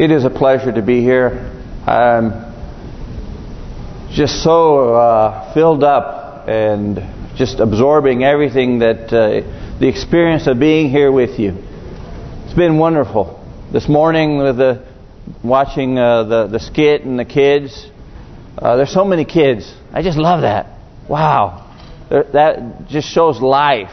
It is a pleasure to be here. I'm just so uh, filled up and just absorbing everything that uh, the experience of being here with you. It's been wonderful. This morning with the watching uh, the the skit and the kids. Uh, there's so many kids. I just love that. Wow, that just shows life.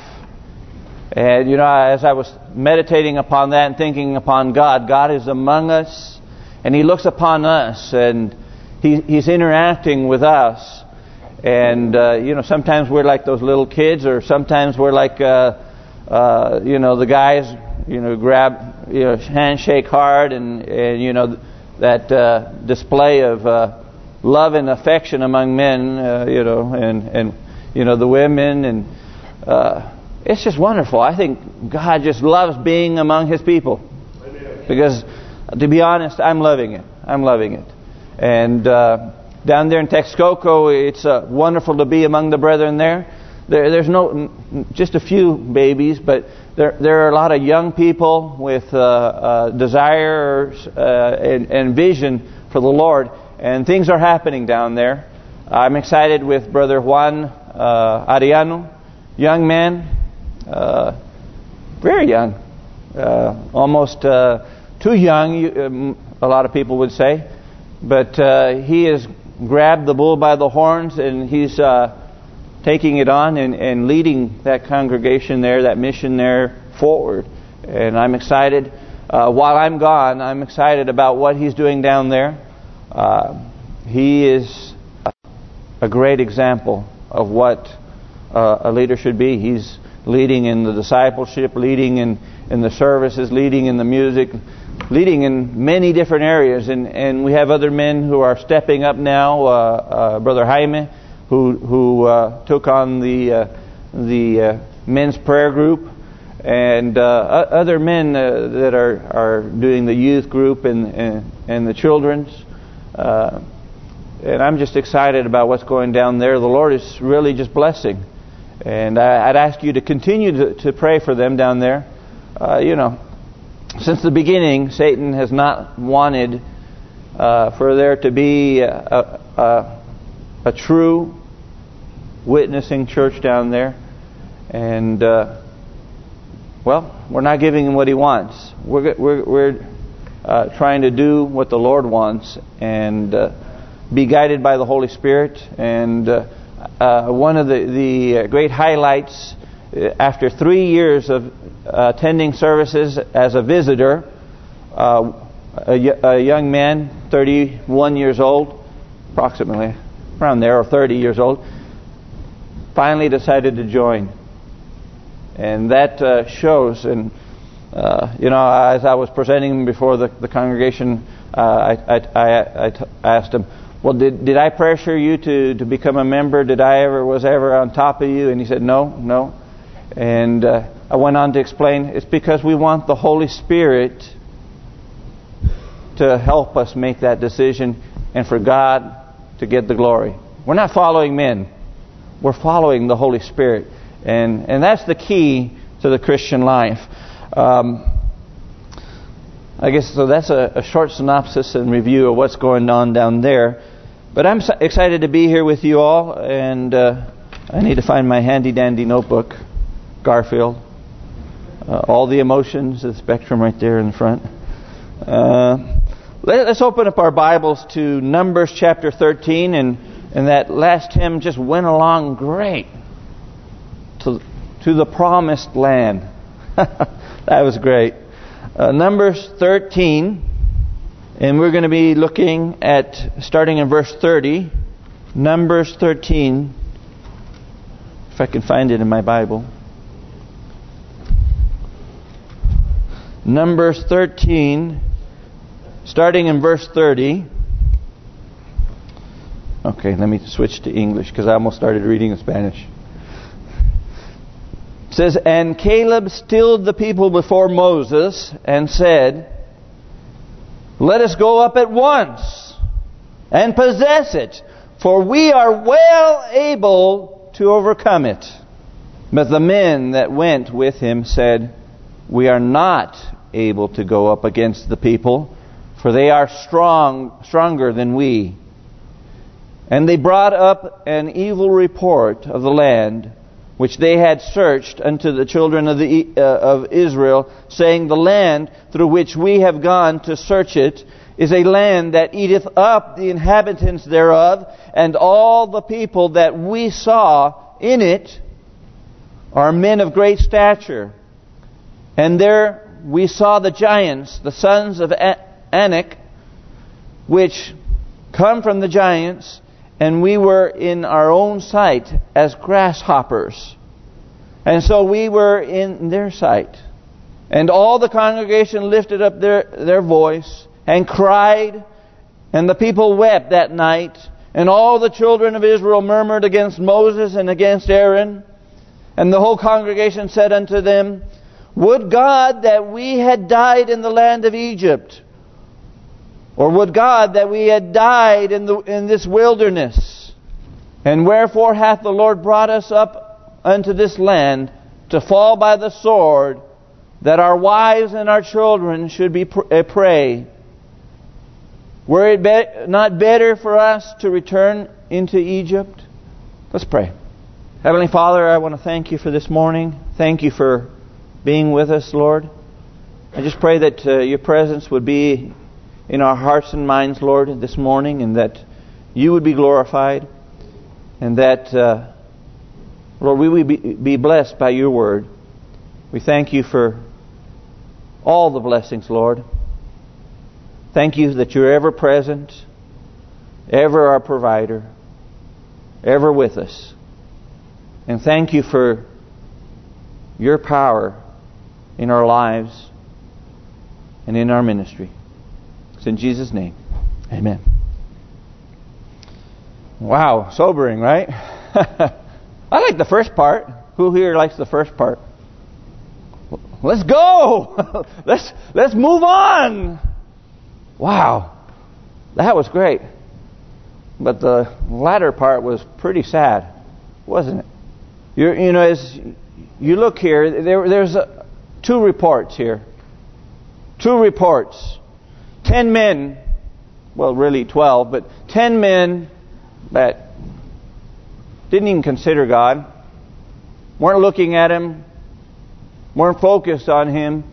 And, you know, as I was meditating upon that and thinking upon God, God is among us and He looks upon us and he, He's interacting with us. And, uh, you know, sometimes we're like those little kids or sometimes we're like, uh, uh, you know, the guys, you know, grab, you know, handshake hard and, and you know, that uh, display of uh, love and affection among men, uh, you know, and, and, you know, the women and... Uh, it's just wonderful. I think God just loves being among His people. Because, to be honest, I'm loving it. I'm loving it. And uh, down there in Texcoco, it's uh, wonderful to be among the brethren there. There, there's no just a few babies, but there there are a lot of young people with uh, uh, desires uh, and, and vision for the Lord, and things are happening down there. I'm excited with Brother Juan uh, Ariano, young man, uh, very young, uh, almost uh, too young, um, a lot of people would say. But uh, he has grabbed the bull by the horns and he's uh, taking it on and, and leading that congregation there, that mission there forward. And I'm excited. Uh, while I'm gone, I'm excited about what he's doing down there. he is a great example of what a leader should be. He's leading in the discipleship, leading in, in the services, leading in the music, leading in many different areas. And and we have other men who are stepping up now. Uh, uh, Brother Jaime, who who uh, took on the uh, the uh, men's prayer group, and uh, other men that are are doing the youth group and and, and the children's. and I'm just excited about what's going down there. The Lord is really just blessing. And I'd ask you to continue to, to pray for them down there. Uh, you know, since the beginning, Satan has not wanted uh, for there to be a, a, a, true witnessing church down there. And, uh, well, we're not giving him what he wants. We're, we're, we're uh, trying to do what the Lord wants and uh, be guided by the Holy Spirit and uh, uh, one of the, the uh, great highlights uh, after three years of uh, attending services as a visitor, uh, a, young man, 31 years old, approximately, around there, or 30 years old, finally decided to join. And that uh, shows, and you know, as I was presenting before the, the congregation, I, I asked him, well, did did I pressure you to to become a member? Did I ever was I ever on top of you? And he said, no, no. And uh, I went on to explain, it's because we want the Holy Spirit to help us make that decision and for God to get the glory. We're not following men. We're following the Holy Spirit. And and that's the key to the Christian life. Um, I guess so that's a, a, short synopsis and review of what's going on down there. But I'm excited to be here with you all, and uh, I need to find my handy-dandy notebook, Garfield. Uh, all the emotions, the spectrum right there in the front. Uh, let, us open up our Bibles to Numbers chapter 13, and and that last hymn just went along great to to the promised land. that was great uh, Numbers 13, and we're going to be looking at, starting in verse 30, Numbers 13, if I can find it in my Bible. Numbers 13, starting in verse 30. Okay, let me switch to English because I almost started reading in Spanish says, And Caleb stilled the people before Moses and said, Let us go up at once and possess it, for we are well able to overcome it. But the men that went with him said, We are not able to go up against the people, for they are strong, stronger than we. And they brought up an evil report of the land, which they had searched unto the children of, the, uh, of Israel, saying, The land through which we have gone to search it is a land that eateth up the inhabitants thereof, and all the people that we saw in it are men of great stature. And there we saw the giants, the sons of Anak, which come from the giants, and we were in our own sight as grasshoppers. And so we were in their sight. And all the congregation lifted up their, their voice and cried, and the people wept that night. And all the children of Israel murmured against Moses and against Aaron. And the whole congregation said unto them, Would God that we had died in the land of Egypt, or would God that we had died in the in this wilderness? And wherefore hath the Lord brought us up unto this land to fall by the sword, that our wives and our children should be a prey? Were it be not better for us to return into Egypt? Let's pray. Heavenly Father, I want to thank you for this morning. Thank you for being with us, Lord. I just pray that uh, your presence would be in our hearts and minds, Lord, this morning, and that you would be glorified, and that, uh, Lord, we would be, be blessed by your word. We thank you for all the blessings, Lord. Thank you that you're ever present, ever our provider, ever with us. And thank you for your power in our lives and in our ministry. In Jesus' name. Amen. Wow, sobering, right? I like the first part. Who here likes the first part? Let's go. let's let's move on. Wow. That was great. But the latter part was pretty sad, wasn't it? you you know, as you look here, there, there's a, two reports here. Two reports. Ten men, well, really twelve, but ten men that didn't even consider God, weren't looking at Him, weren't focused on Him.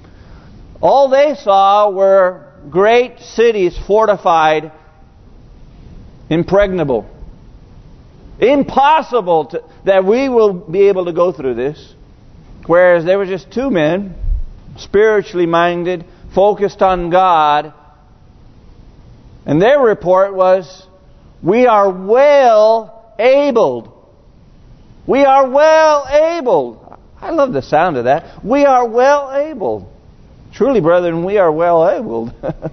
All they saw were great cities fortified, impregnable. Impossible to, that we will be able to go through this. Whereas there were just two men, spiritually minded, focused on God, and their report was, we are well abled. We are well abled. I love the sound of that. We are well abled. Truly, brethren, we are well abled.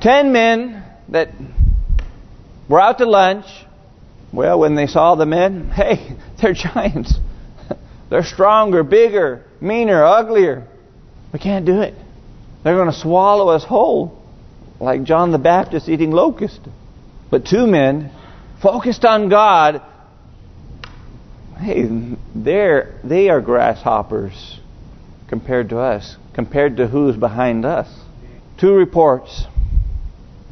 Ten men that were out to lunch. Well, when they saw the men, hey, they're giants. they're stronger, bigger, meaner, uglier. We can't do it. They're going to swallow us whole like John the Baptist eating locust. But two men focused on God, hey, they're, they are grasshoppers compared to us, compared to who's behind us. Two reports.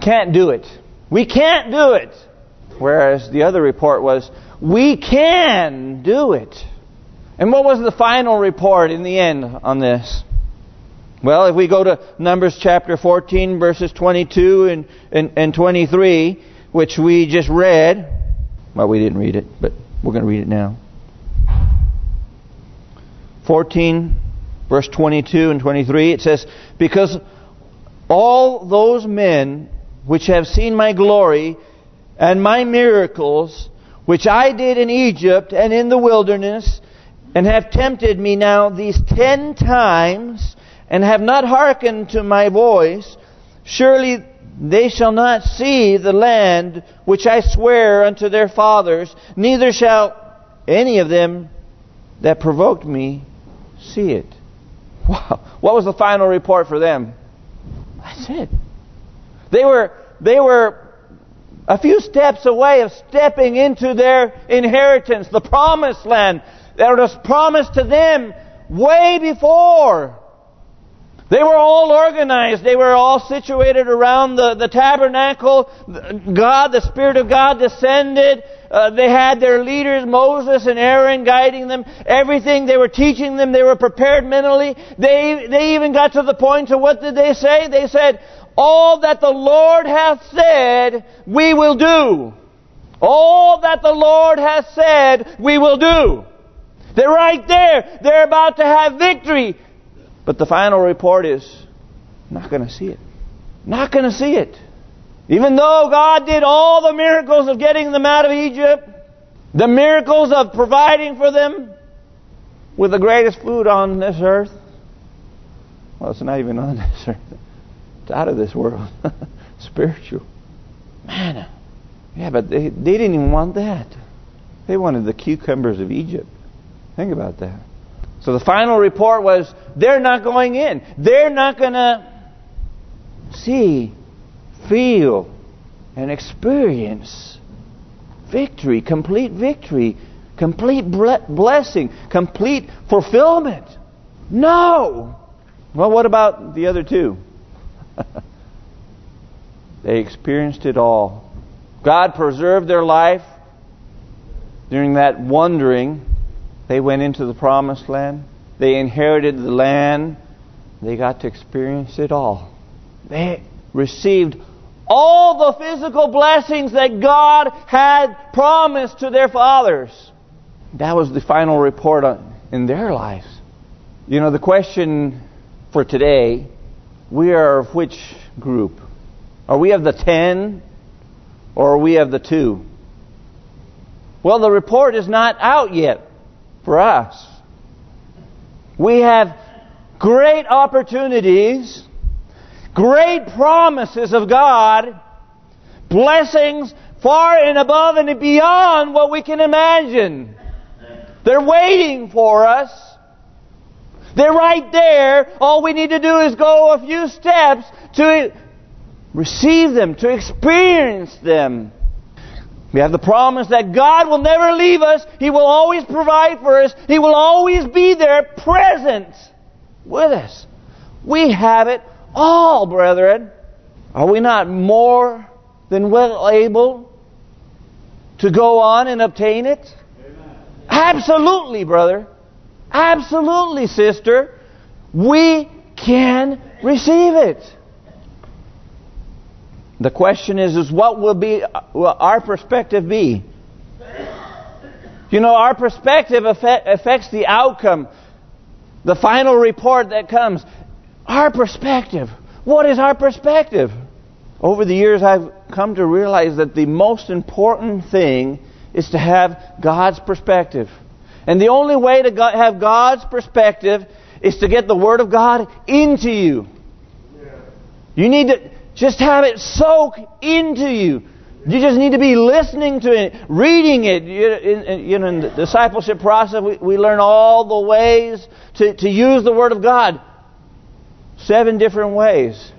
Can't do it. We can't do it. Whereas the other report was, we can do it. And what was the final report in the end on this? Well, if we go to Numbers chapter 14, verses 22 and, and, and 23, which we just read. Well, we didn't read it, but we're going to read it now. 14, verse 22 and 23, it says, Because all those men which have seen my glory and my miracles, which I did in Egypt and in the wilderness, and have tempted me now these ten times, and have not hearkened to my voice, surely they shall not see the land which I swear unto their fathers, neither shall any of them that provoked me see it. Wow. What was the final report for them? That's it. They were they were a few steps away of stepping into their inheritance, the promised land that was promised to them way before They were all organized. They were all situated around the, the tabernacle. God, the Spirit of God descended. Uh, they had their leaders, Moses and Aaron, guiding them. Everything they were teaching them, they were prepared mentally. They they even got to the point to what did they say? They said, all that the Lord hath said, we will do. All that the Lord hath said, we will do. They're right there. They're about to have victory. But the final report is, not going to see it. Not going to see it. Even though God did all the miracles of getting them out of Egypt, the miracles of providing for them with the greatest food on this earth, well, it's not even on this earth. It's out of this world. Spiritual. Manna. Uh, yeah, but they, they didn't even want that. They wanted the cucumbers of Egypt. Think about that. So the final report was, they're not going in. They're not going to see, feel, and experience victory, complete victory, complete blessing, complete fulfillment. No! Well, what about the other two? they experienced it all. God preserved their life during that wandering. They went into the promised land. They inherited the land. They got to experience it all. They received all the physical blessings that God had promised to their fathers. That was the final report in their lives. You know, the question for today we are of which group? Are we of the ten or are we of the two? Well, the report is not out yet for us. We have great opportunities, great promises of God, blessings far and above and beyond what we can imagine. They're waiting for us. They're right there. All we need to do is go a few steps to receive them, to experience them. We have the promise that God will never leave us. He will always provide for us. He will always be there, present with us. We have it all, brethren. Are we not more than well able to go on and obtain it? Amen. Absolutely, brother. Absolutely, sister. We can receive it. The question is, is what will be will our perspective be? You know, our perspective affects the outcome, the final report that comes. Our perspective. What is our perspective? Over the years, I've come to realize that the most important thing is to have God's perspective. And the only way to have God's perspective is to get the Word of God into you. You need to just have it soak into you. You just need to be listening to it, reading it. You know, in the discipleship process, we, we learn all the ways to, to use the Word of God. Seven different ways.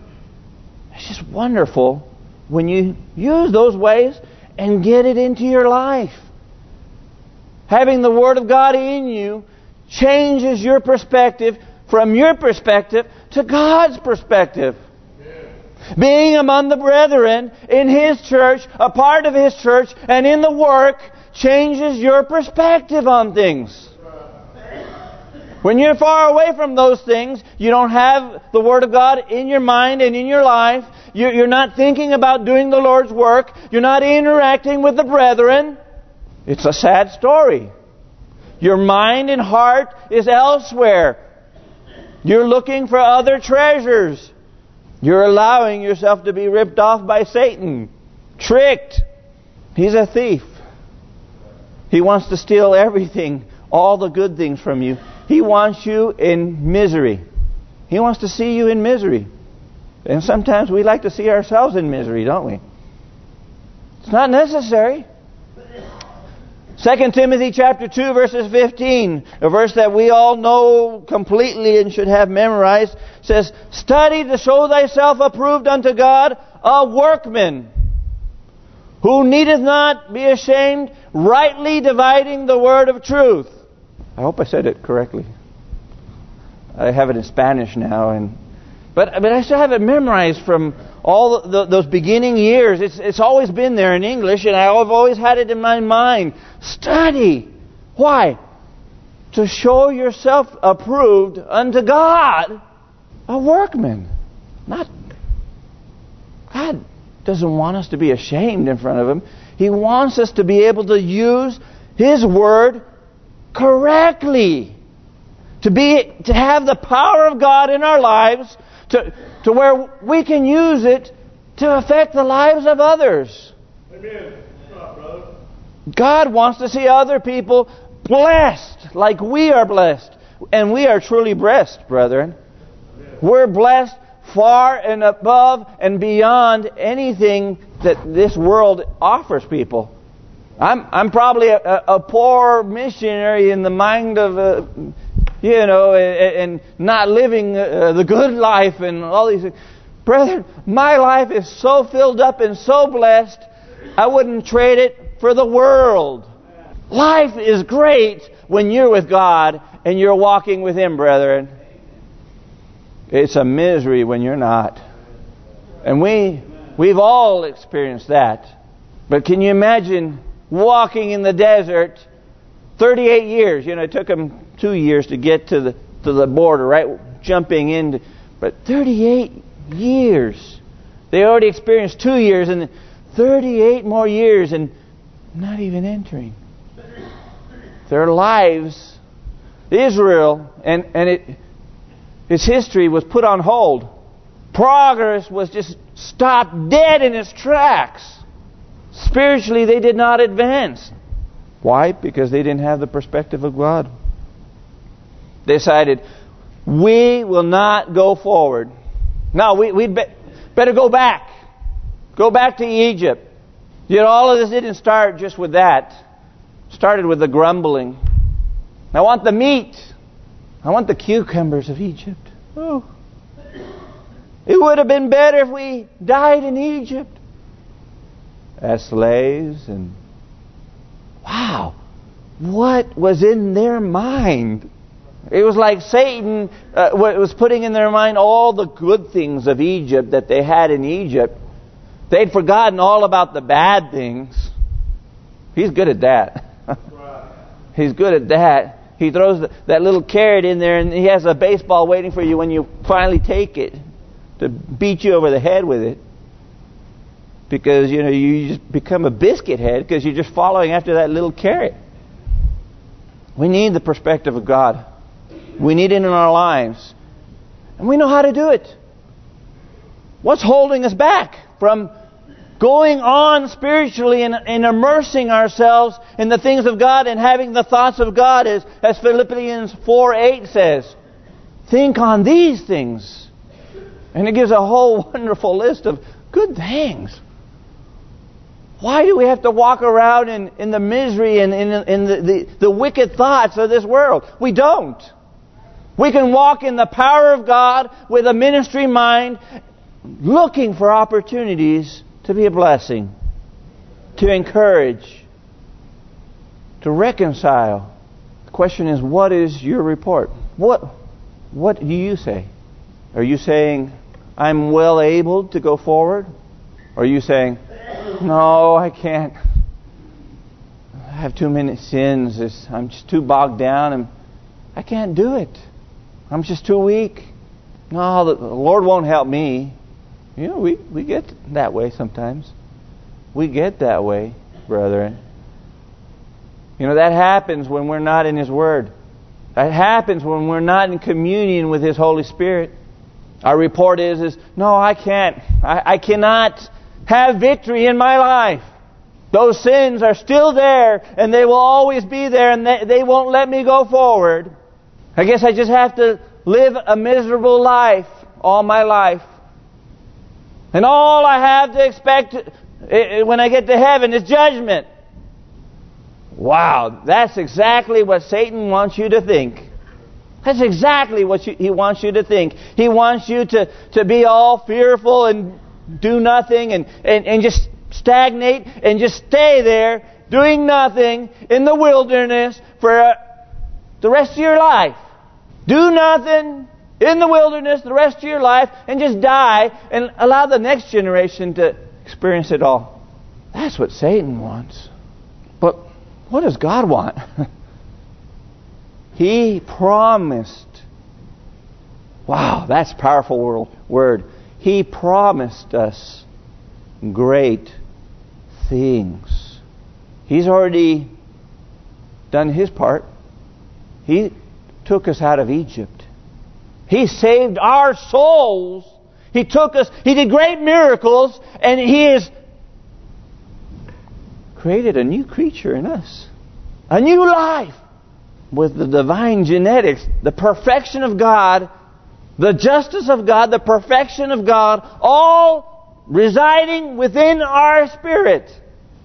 It's just wonderful when you use those ways and get it into your life having the Word of God in you changes your perspective from your perspective to God's perspective. Being among the brethren in His church, a part of His church, and in the work changes your perspective on things. When you're far away from those things, you don't have the Word of God in your mind and in your life. You're not thinking about doing the Lord's work. You're not interacting with the brethren. It's a sad story. Your mind and heart is elsewhere. You're looking for other treasures. You're allowing yourself to be ripped off by Satan. Tricked. He's a thief. He wants to steal everything, all the good things from you. He wants you in misery. He wants to see you in misery. And sometimes we like to see ourselves in misery, don't we? It's not necessary. 2 Timothy chapter 2 verses 15, a verse that we all know completely and should have memorized, says, Study to show thyself approved unto God, a workman, who needeth not be ashamed, rightly dividing the word of truth. I hope I said it correctly. I have it in Spanish now, and But but I still have it memorized from all the, those beginning years. It's it's always been there in English, and I've always had it in my mind. Study. Why? To show yourself approved unto God, a workman. Not God doesn't want us to be ashamed in front of Him. He wants us to be able to use His Word correctly. To be to have the power of God in our lives to, to where we can use it to affect the lives of others. Amen. God wants to see other people blessed like we are blessed. And we are truly blessed, brethren. We're blessed far and above and beyond anything that this world offers people. I'm I'm probably a, a poor missionary in the mind of uh, you know, and, and not living uh, the good life and all these things. Brethren, my life is so filled up and so blessed, I wouldn't trade it for the world. Life is great when you're with God and you're walking with Him, brethren. It's a misery when you're not. And we, we've all experienced that. But can you imagine walking in the desert 38 years? You know, it took them two years to get to the to the border, right? Jumping in. But 38 years. They already experienced two years and 38 more years and not even entering. Their lives, Israel, and, and it, its history was put on hold. Progress was just stopped dead in its tracks. Spiritually, they did not advance. Why? Because they didn't have the perspective of God They decided, we will not go forward. No, we, would be, better go back. Go back to Egypt. Yet all of this didn't start just with that. It started with the grumbling. I want the meat. I want the cucumbers of Egypt. Oh. It would have been better if we died in Egypt as slaves and wow what was in their mind it was like Satan uh, was putting in their mind all the good things of Egypt that they had in Egypt. They'd forgotten all about the bad things. He's good at that. He's good at that. He throws that little carrot in there and he has a baseball waiting for you when you finally take it to beat you over the head with it. Because, you know, you just become a biscuit head because you're just following after that little carrot. We need the perspective of God. We need it in our lives. And we know how to do it. What's holding us back from going on spiritually and, and, immersing ourselves in the things of God and having the thoughts of God as, as Philippians 4.8 says. Think on these things. And it gives a whole wonderful list of good things. Why do we have to walk around in, in the misery and in, in the, the, the wicked thoughts of this world? We don't. We can walk in the power of God with a ministry mind, looking for opportunities to be a blessing, to encourage, to reconcile. The question is, what is your report? What what do you say? Are you saying, I'm well able to go forward? Or are you saying, no, I can't. I have too many sins. I'm just too bogged down and I can't do it. I'm just too weak. No, the Lord won't help me. You know, we, we get that way sometimes. We get that way, brethren. You know, that happens when we're not in His Word. That happens when we're not in communion with His Holy Spirit. Our report is, is no, I can't. I, I cannot have victory in my life. Those sins are still there, and they will always be there, and they, they won't let me go forward. I guess I just have to live a miserable life all my life. And all I have to expect when I get to heaven is judgment. Wow, that's exactly what Satan wants you to think. That's exactly what you, he wants you to think. He wants you to, to be all fearful and do nothing and, and, and just stagnate and just stay there doing nothing in the wilderness for uh, the rest of your life. Do nothing, in the wilderness the rest of your life and just die and allow the next generation to experience it all. That's what Satan wants. But what does God want? he promised. Wow, that's a powerful word. He promised us great things. He's already done his part. He took us out of Egypt. He saved our souls. He took us, He did great miracles, and He has created a new creature in us. A new life with the divine genetics, the perfection of God, the justice of God, the perfection of God, all residing within our spirit.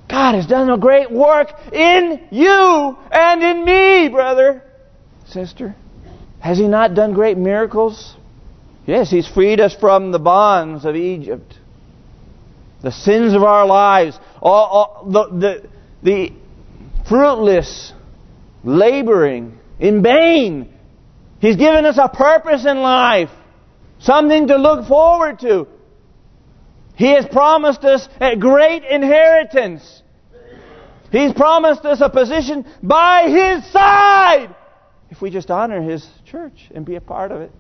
God has done a great work in you and in me, brother, sister. Has He not done great miracles? Yes, He's freed us from the bonds of Egypt. The sins of our lives, all, all the, the, the fruitless laboring in vain. He's given us a purpose in life, something to look forward to. He has promised us a great inheritance. He's promised us a position by His side. If we just honor His church and be a part of it.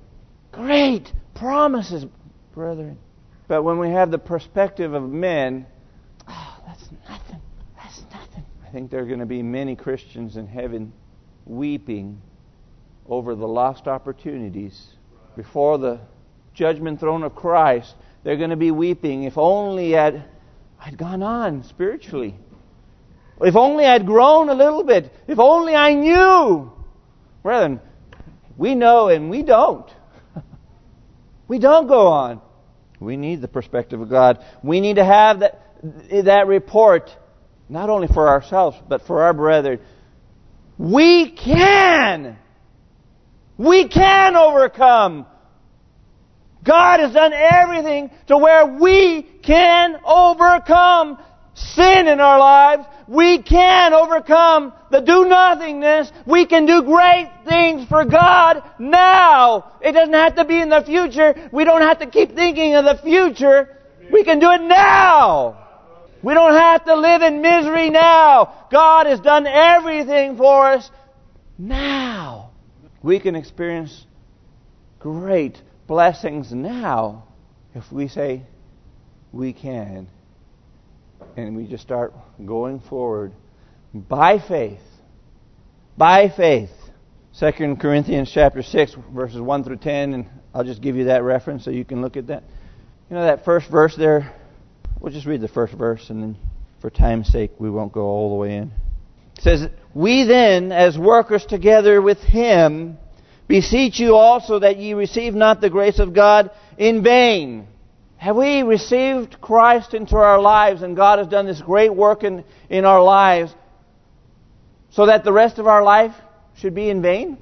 Great promises, brethren. But when we have the perspective of men, oh, that's nothing. That's nothing. I think there are going to be many Christians in heaven weeping over the lost opportunities before the judgment throne of Christ they're going to be weeping. If only I'd, I'd gone on spiritually. If only I'd grown a little bit. If only I knew. Brethren, we know and we don't. we don't go on. We need the perspective of God. We need to have that, that report, not only for ourselves, but for our brethren. We can! We can overcome God has done everything to where we can overcome sin in our lives. We can overcome the do nothingness. We can do great things for God now. It doesn't have to be in the future. We don't have to keep thinking of the future. We can do it now. We don't have to live in misery now. God has done everything for us now. We can experience great blessings now if we say we can. And we just start going forward by faith. By faith. 2 Corinthians chapter 6, verses 1 through 10, and I'll just give you that reference so you can look at that. You know that first verse there? We'll just read the first verse, and then for time's sake, we won't go all the way in. It says, We then, as workers together with him, Beseech you also that ye receive not the grace of God in vain. Have we received Christ into our lives and God has done this great work in, in our lives so that the rest of our life should be in vain?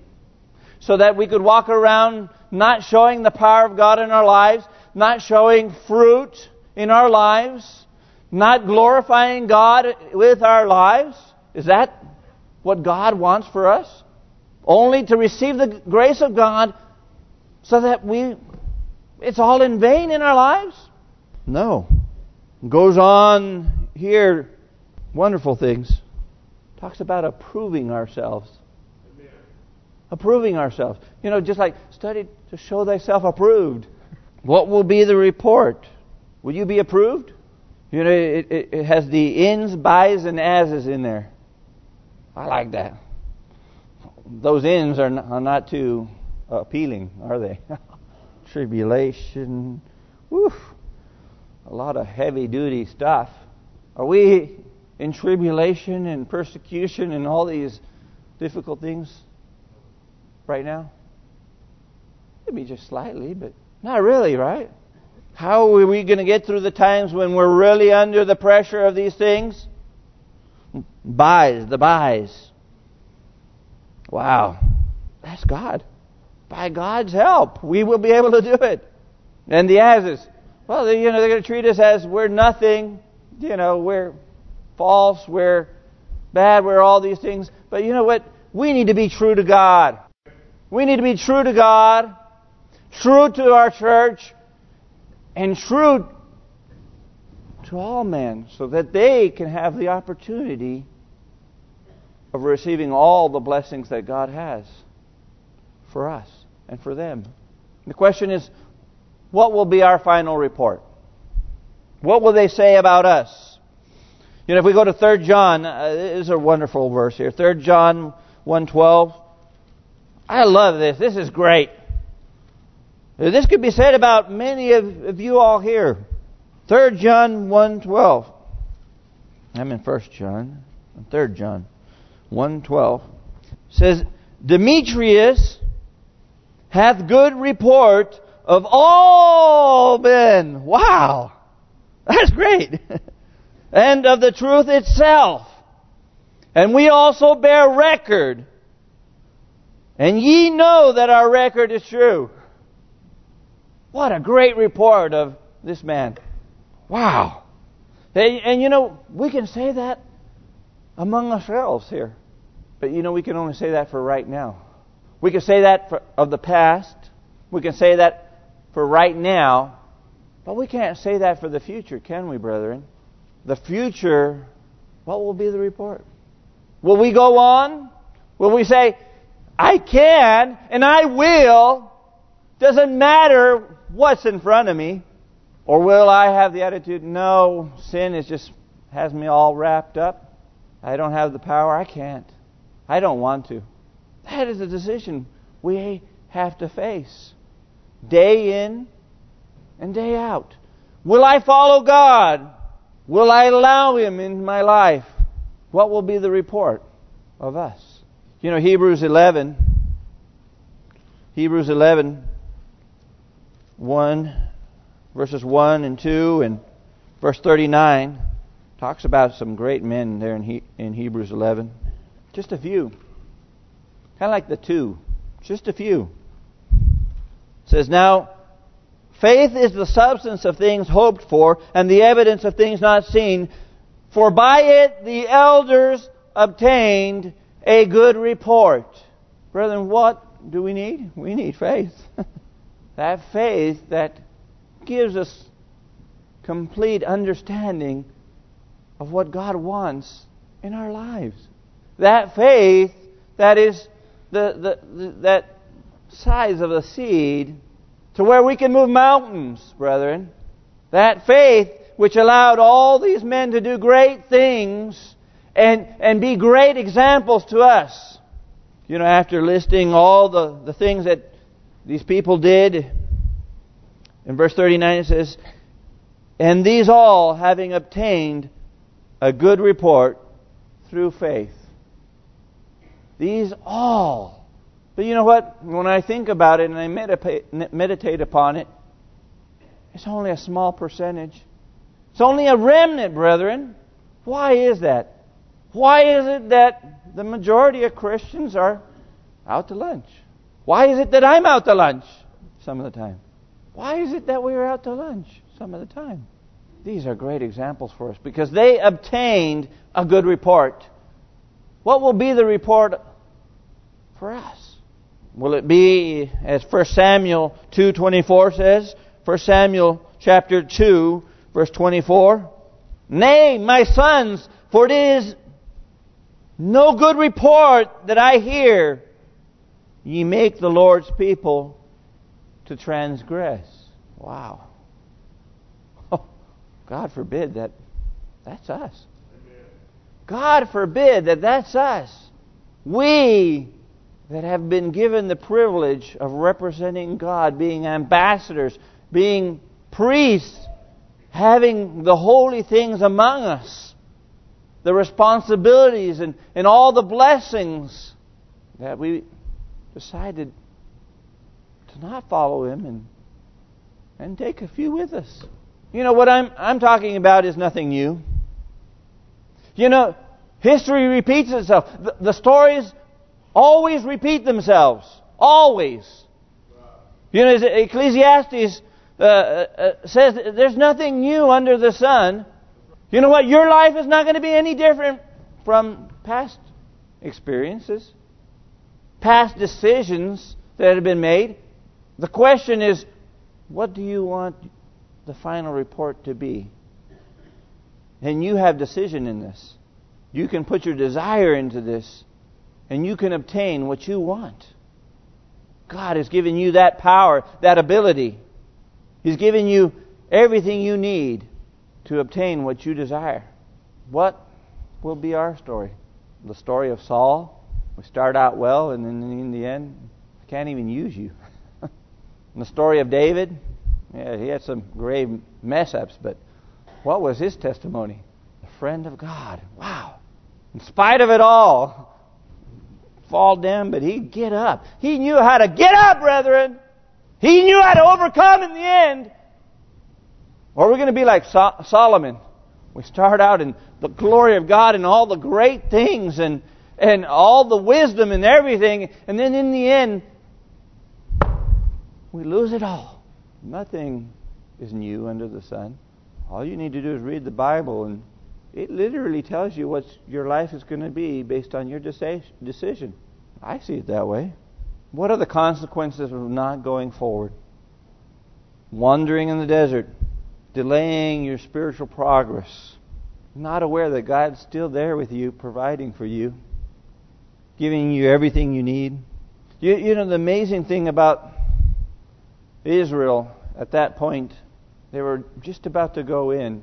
So that we could walk around not showing the power of God in our lives, not showing fruit in our lives, not glorifying God with our lives? Is that what God wants for us? only to receive the grace of God so that we it's all in vain in our lives? No. Goes on here wonderful things. Talks about approving ourselves. Amen. Approving ourselves. You know, just like study to show thyself approved. What will be the report? Will you be approved? You know, it, it, it has the ins, bys, and ases in there. I like that those ends are not, are not too appealing, are they? Tribulation, woof, a lot of heavy duty stuff. Are we in tribulation and persecution and all these difficult things right now? Maybe just slightly, but not really, right? How are we going to get through the times when we're really under the pressure of these things? Bys, the bys. Wow. That's God. By God's help, we will be able to do it. And the ases, well, they, you know, they're going to treat us as we're nothing. You know, we're false, we're bad, we're all these things. But you know what? We need to be true to God. We need to be true to God, true to our church, and true to all men, so that they can have the opportunity of receiving all the blessings that God has for us and for them. The question is, what will be our final report? What will they say about us? You know, if we go to 3 John, uh, this is a wonderful verse here. 3 John 1.12. I love this. This is great. This could be said about many of, of you all here. 3 John 1.12. I'm in 1 John. 3 John 1.12. Says, Demetrius hath good report of all men. Wow. That's great. and of the truth itself. And we also bear record. And ye know that our record is true. What a great report of this man. Wow. And, and you know, we can say that among ourselves here. But you know, we can only say that for right now. We can say that for, of the past. We can say that for right now. But we can't say that for the future, can we, brethren? The future, what will be the report? Will we go on? Will we say, I can and I will? Doesn't matter what's in front of me. Or will I have the attitude, no, sin is just has me all wrapped up. I don't have the power. I can't. I don't want to. That is a decision we have to face day in and day out. Will I follow God? Will I allow Him in my life? What will be the report of us? You know, Hebrews 11, Hebrews 11, 1, verses 1 and 2, and verse 39 talks about some great men there in, he, in Hebrews 11. Just a few. Kind of like the two. Just a few. It says, Now, faith is the substance of things hoped for, and the evidence of things not seen. For by it the elders obtained a good report. Brethren, what do we need? We need faith. that faith that gives us complete understanding of what God wants in our lives. That faith that is the, the, the, that size of a seed to where we can move mountains, brethren. That faith which allowed all these men to do great things and, and be great examples to us. You know, after listing all the, the things that these people did, in verse 39 it says, And these all, having obtained a good report through faith. These all. But you know what? When I think about it and I meditate upon it, it's only a small percentage. It's only a remnant, brethren. Why is that? Why is it that the majority of Christians are out to lunch? Why is it that I'm out to lunch some of the time? Why is it that we are out to lunch some of the time? These are great examples for us because they obtained a good report. What will be the report for us? Will it be as 1 Samuel 2:24 says? 1 Samuel chapter 2 verse 24. Nay, my sons, for it is no good report that I hear ye make the Lord's people to transgress. Wow. Oh, God forbid that that's us. God forbid that that's us. We that have been given the privilege of representing God, being ambassadors, being priests, having the holy things among us, the responsibilities and, and all the blessings that we decided to not follow Him and, and take a few with us. You know, what I'm, I'm talking about is nothing new. You know, history repeats itself. The, the stories always repeat themselves. Always. You know, Ecclesiastes uh, uh, says there's nothing new under the sun. You know what? Your life is not going to be any different from past experiences, past decisions that have been made. The question is, what do you want the final report to be? And you have decision in this. You can put your desire into this, and you can obtain what you want. God has given you that power, that ability. He's given you everything you need to obtain what you desire. What will be our story? The story of Saul? We start out well, and then in the end, I can't even use you. The story of David? Yeah, he had some grave mess ups, but what was his testimony? A friend of God. Wow. In spite of it all, fall down, but he'd get up. He knew how to get up, brethren. He knew how to overcome in the end. Or we're going to be like so- Solomon. We start out in the glory of God and all the great things and, and all the wisdom and everything, and then in the end, we lose it all. Nothing is new under the sun. All you need to do is read the Bible, and it literally tells you what your life is going to be based on your decision. I see it that way. What are the consequences of not going forward? Wandering in the desert, delaying your spiritual progress, not aware that God's still there with you, providing for you, giving you everything you need. You, you know, the amazing thing about Israel at that point, they were just about to go in.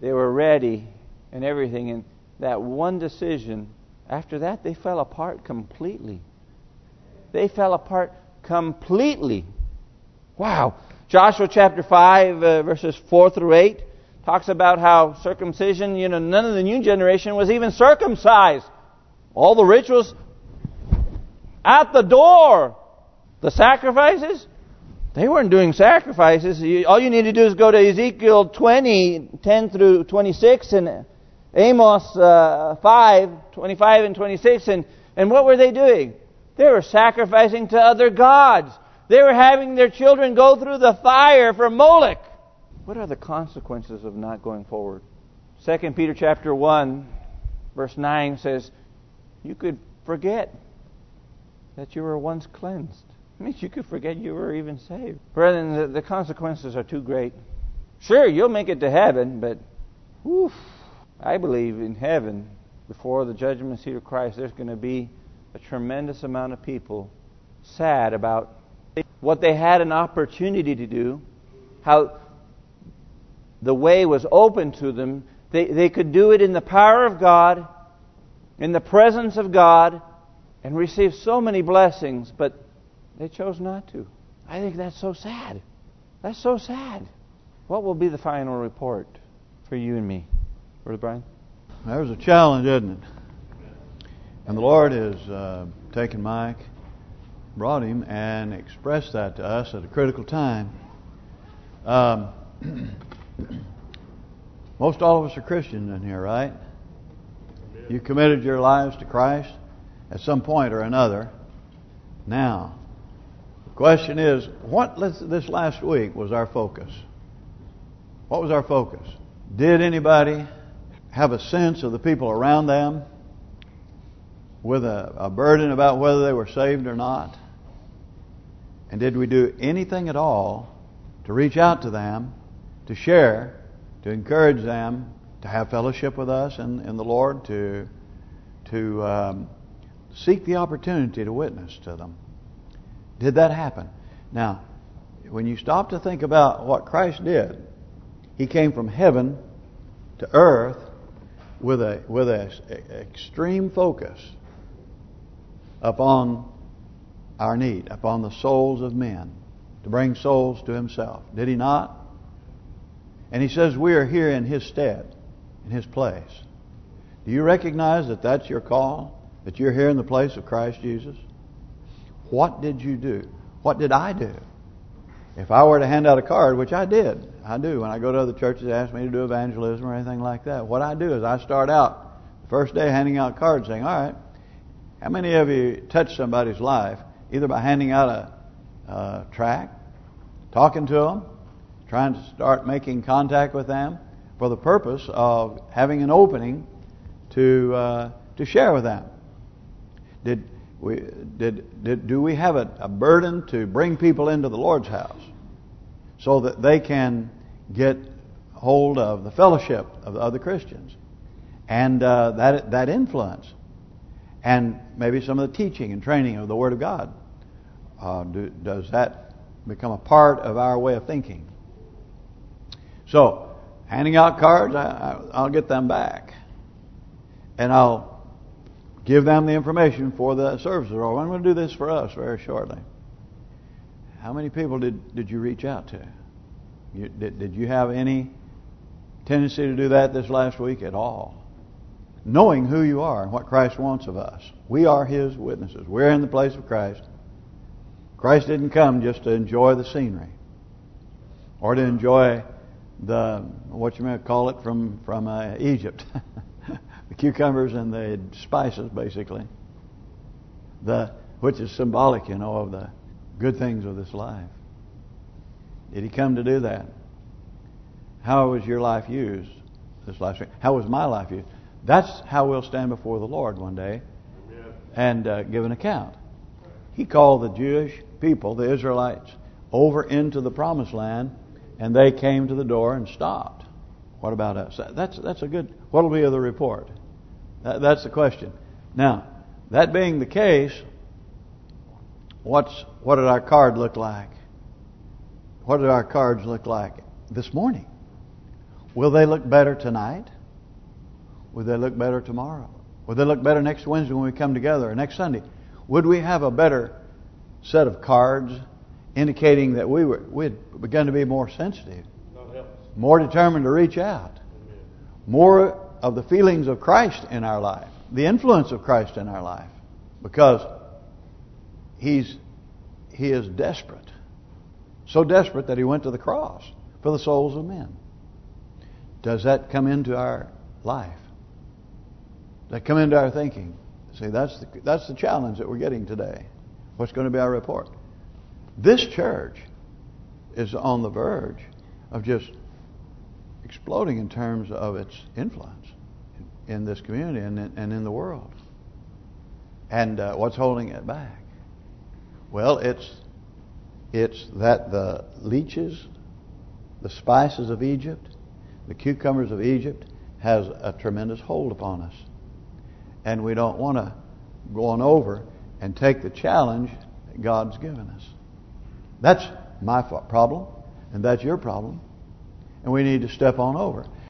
They were ready and everything, and that one decision after that, they fell apart completely. They fell apart completely. Wow. Joshua chapter 5, uh, verses 4 through 8, talks about how circumcision, you know, none of the new generation was even circumcised. All the rituals at the door. The sacrifices, they weren't doing sacrifices. all you need to do is go to Ezekiel 20, 10 through 26, and Amos uh, 5, 25 and 26, and, and what were they doing? They were sacrificing to other gods. They were having their children go through the fire for Moloch. What are the consequences of not going forward? 2 Peter chapter 1, verse 9 says, You could forget that you were once cleansed. It means you could forget you were even saved. Brethren, the, the consequences are too great. Sure, you'll make it to heaven, but whew, I believe in heaven, before the judgment seat of Christ, there's going to be a tremendous amount of people sad about what they had an opportunity to do, how the way was open to them. They, they could do it in the power of God, in the presence of God, and receive so many blessings, but they chose not to. I think that's so sad. That's so sad. What will be the final report for you and me? Brother Brian? There's a challenge, isn't it? And the Lord has uh, taken Mike, brought him, and expressed that to us at a critical time. Um, most all of us are Christians in here, right? You committed your lives to Christ at some point or another. Now, question is, what this last week was our focus? What was our focus? Did anybody have a sense of the people around them with a, a burden about whether they were saved or not? And did we do anything at all to reach out to them, to share, to encourage them to have fellowship with us and, in the Lord, to to um, seek the opportunity to witness to them? Did that happen? Now, when you stop to think about what Christ did, He came from heaven to earth with a with a extreme focus upon our need, upon the souls of men, to bring souls to Himself. Did He not? And He says we are here in His stead, in His place. Do you recognize that that's your call? That you're here in the place of Christ Jesus? What did you do? What did I do? If I were to hand out a card, which I did, I do. When I go to other churches, they ask me to do evangelism or anything like that. What I do is I start out the first day handing out cards saying, all right, how many of you touched somebody's life either by handing out a, a tract, talking to them, trying to start making contact with them for the purpose of having an opening to uh, to share with them? Did we did, did do we have a, a burden to bring people into the Lord's house so that they can get hold of the fellowship of the other Christians and uh, that that influence and maybe some of the teaching and training of the Word of God. Uh, do, does that become a part of our way of thinking? So, handing out cards, I, I'll get them back. And I'll give them the information for the services. Or I'm going to do this for us very shortly. How many people did did you reach out to? You, did, did you have any tendency to do that this last week at all? Knowing who you are and what Christ wants of us. We are His witnesses. We're in the place of Christ. Christ didn't come just to enjoy the scenery or to enjoy the what you may call it from from uh, Egypt, the cucumbers and the spices, basically. The which is symbolic, you know, of the good things of this life. Did he come to do that? How was your life used this last week? How was my life used? That's how we'll stand before the Lord one day and uh, give an account. He called the Jewish people, the Israelites, over into the promised land and they came to the door and stopped. What about us? That's that's a good. What'll be of the report? That, that's the question. Now, that being the case, what's what did our card look like? What did our cards look like this morning? Will they look better tonight? Will they look better tomorrow? Will they look better next Wednesday when we come together or next Sunday? Would we have a better set of cards indicating that we were we had begun to be more sensitive, more determined to reach out, more of the feelings of Christ in our life, the influence of Christ in our life, because he's he is desperate, so desperate that he went to the cross for the souls of men. Does that come into our life? Does that come into our thinking? See, that's the that's the challenge that we're getting today. What's going to be our report? This church is on the verge of just exploding in terms of its influence in this community and in, and in the world. And uh, what's holding it back? Well, it's it's that the leeches, the spices of Egypt, the cucumbers of Egypt has a tremendous hold upon us. And we don't want to go on over and take the challenge that God's given us. That's my problem, and that's your problem. And we need to step on over.